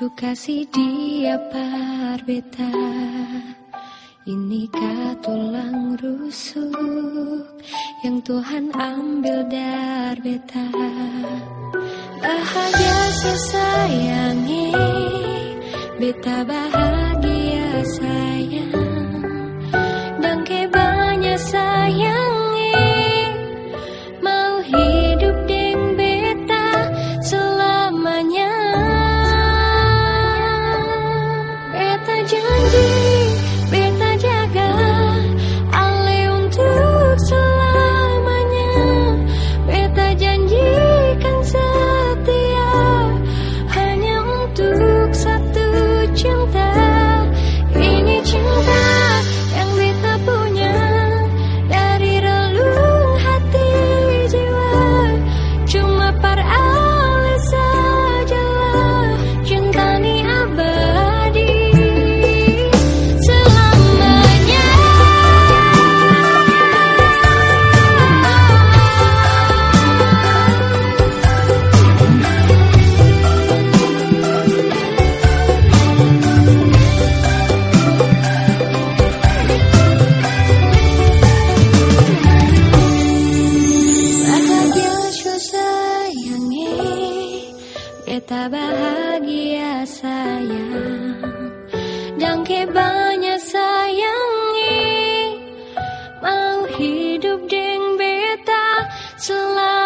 Suka kasih dia parbeta. Beta ini tulang rusuk Yang Tuhan ambil dar beta? Bahagia sesayangi Beta bahagia. bahagia sayang. Dan kebanya sayangi. Mau hidup dengan beta selalu